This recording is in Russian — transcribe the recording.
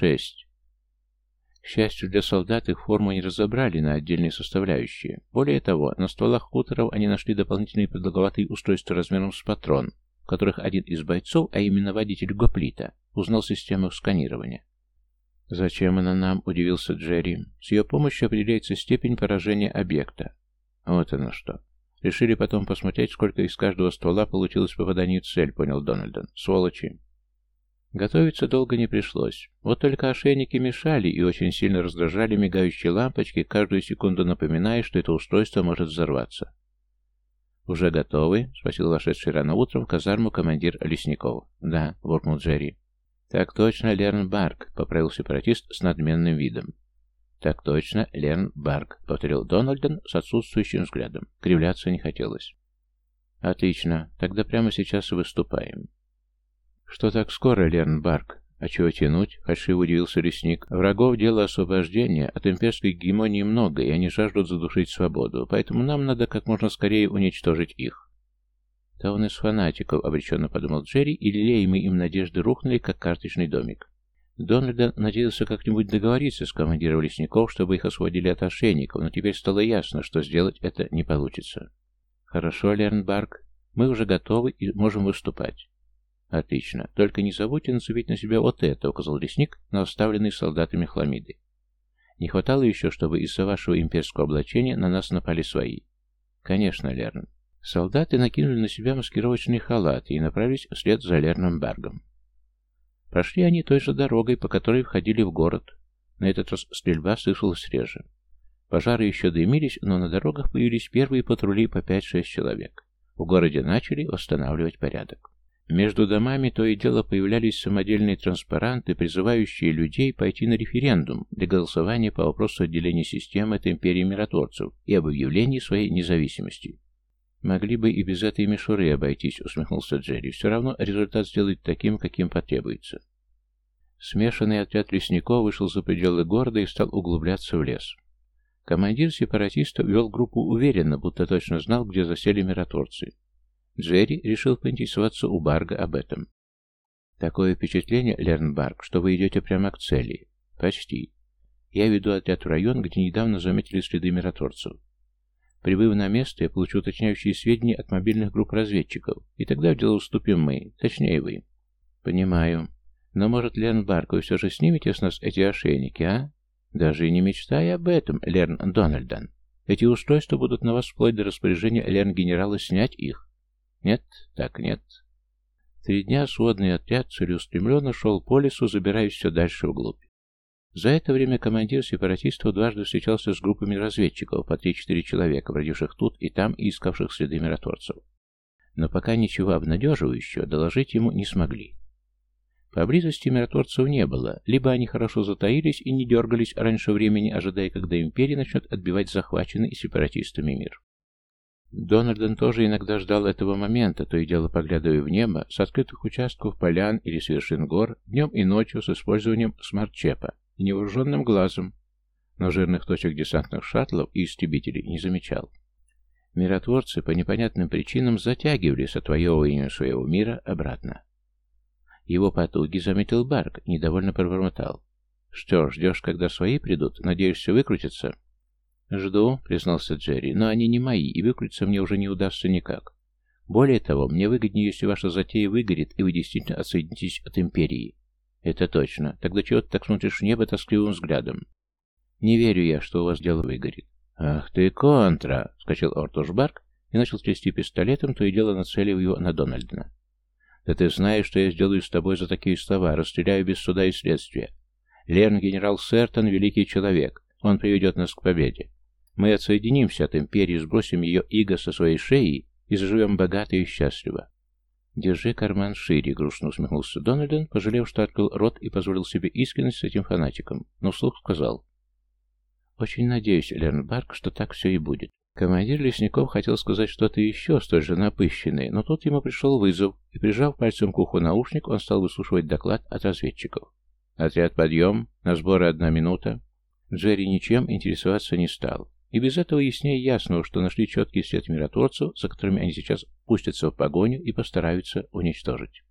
шесть. К счастью для солдат, их форму не разобрали на отдельные составляющие. Более того, на стволах хуторов они нашли дополнительные продолговатые устройства размером с патрон, в которых один из бойцов, а именно водитель Гоплита, узнал систему сканирования. «Зачем она нам?» – удивился Джерри. «С ее помощью определяется степень поражения объекта». «Вот оно что. Решили потом посмотреть, сколько из каждого ствола получилось попадание в цель», – понял Дональдон. «Сволочи». Готовиться долго не пришлось. Вот только ошейники мешали и очень сильно раздражали мигающие лампочки, каждую секунду напоминая, что это устройство может взорваться. «Уже готовы?» — спросил вошедший рано утром в казарму командир лесников. «Да», — буркнул Джерри. «Так точно, Лерн Барк», — поправил сепаратист с надменным видом. «Так точно, Лерн Барк», — повторил Дональден с отсутствующим взглядом. Кривляться не хотелось. «Отлично. Тогда прямо сейчас и выступаем». «Что так скоро, Лерн Барк?» «А чего тянуть?» — фальшиво удивился лесник. «Врагов дело освобождения, от имперской гегемонии много, и они жаждут задушить свободу, поэтому нам надо как можно скорее уничтожить их». «Да он из фанатиков», — обреченно подумал Джерри, и лелеемые им надежды рухнули, как карточный домик. Дональд надеялся как-нибудь договориться с командиром лесников, чтобы их освободили от ошейников, но теперь стало ясно, что сделать это не получится. «Хорошо, Лернбарк, мы уже готовы и можем выступать». «Отлично. Только не забудьте нацепить на себя вот это», — указал лесник на оставленные солдатами хламиды. «Не хватало еще, чтобы из-за вашего имперского облачения на нас напали свои». «Конечно, Лерн». Солдаты накинули на себя маскировочные халаты и направились вслед за Лерном Бергом. Прошли они той же дорогой, по которой входили в город. На этот раз стрельба слышалась реже. Пожары еще дымились, но на дорогах появились первые патрули по 5-6 человек. В городе начали восстанавливать порядок. Между домами то и дело появлялись самодельные транспаранты, призывающие людей пойти на референдум для голосования по вопросу отделения системы от империи миротворцев и об объявлении своей независимости. «Могли бы и без этой мишуры обойтись», — усмехнулся Джерри. «Все равно результат сделать таким, каким потребуется». Смешанный отряд лесников вышел за пределы города и стал углубляться в лес. Командир сепаратистов вел группу уверенно, будто точно знал, где засели миротворцы. Джерри решил поинтересоваться у Барга об этом. «Такое впечатление, Лернбарг, что вы идете прямо к цели». «Почти. Я веду отряд в район, где недавно заметили следы миротворцев. Прибыв на место, я получу уточняющие сведения от мобильных групп разведчиков, и тогда в дело уступим мы, точнее вы. Понимаю. Но, может, Лерн Барк, вы все же снимете с нас эти ошейники, а? Даже и не мечтай об этом, Лерн Дональдон. Эти устройства будут на вас вплоть до распоряжения Лерн-генерала снять их. Нет, так нет. Три дня сводный отряд целеустремленно шел по лесу, забираясь все дальше вглубь. За это время командир сепаратистов дважды встречался с группами разведчиков, по 3-4 человека, бродивших тут и там и искавших следы миротворцев. Но пока ничего обнадеживающего доложить ему не смогли. Поблизости миротворцев не было, либо они хорошо затаились и не дергались раньше времени, ожидая, когда империя начнет отбивать захваченный сепаратистами мир. Дональден тоже иногда ждал этого момента, то и дело поглядывая в небо, с открытых участков полян или с вершин гор, днем и ночью с использованием смарт-чепа, и невооруженным глазом, но жирных точек десантных шаттлов и истребителей не замечал. Миротворцы по непонятным причинам затягивали с отвоевыванием своего мира обратно. Его потуги заметил Барк, недовольно пробормотал. «Что, ждешь, когда свои придут? Надеешься выкрутиться?» «Жду», — признался Джерри, — «но они не мои, и выкрутиться мне уже не удастся никак. Более того, мне выгоднее, если ваша затея выгорит, и вы действительно отсоединитесь от Империи. «Это точно. Тогда чего ты так смотришь в небо тоскливым взглядом?» «Не верю я, что у вас дело выгорит». «Ах ты, контра!» — скачал Ортушбарк и начал трясти пистолетом, то и дело нацелив его на Дональдена. «Да ты знаешь, что я сделаю с тобой за такие слова, расстреляю без суда и следствия. Лерн генерал Сертон — великий человек, он приведет нас к победе. Мы отсоединимся от империи, сбросим ее иго со своей шеи и заживем богато и счастливо. «Держи карман шире», — грустно усмехнулся Дональден, пожалев, что открыл рот и позволил себе искренность с этим фанатиком, но вслух сказал. «Очень надеюсь, Лернбарк, что так все и будет». Командир лесников хотел сказать что-то еще, столь же напыщенное, но тут ему пришел вызов, и, прижав пальцем к уху наушник, он стал выслушивать доклад от разведчиков. «Отряд подъем, на сборы одна минута». Джерри ничем интересоваться не стал. И без этого яснее ясного, что нашли четкий след миротворцев, за которыми они сейчас пустятся в погоню и постараются уничтожить.